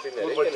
primeira. Por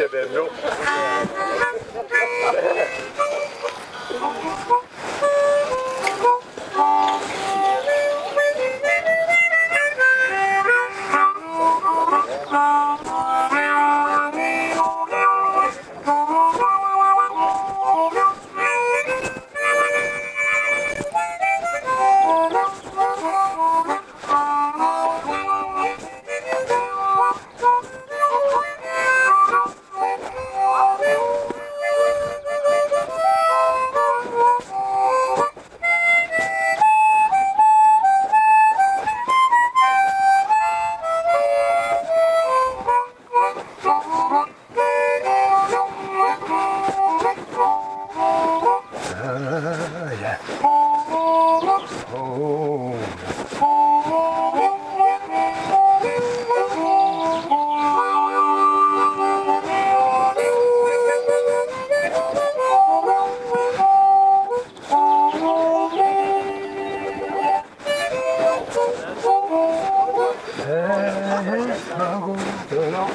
게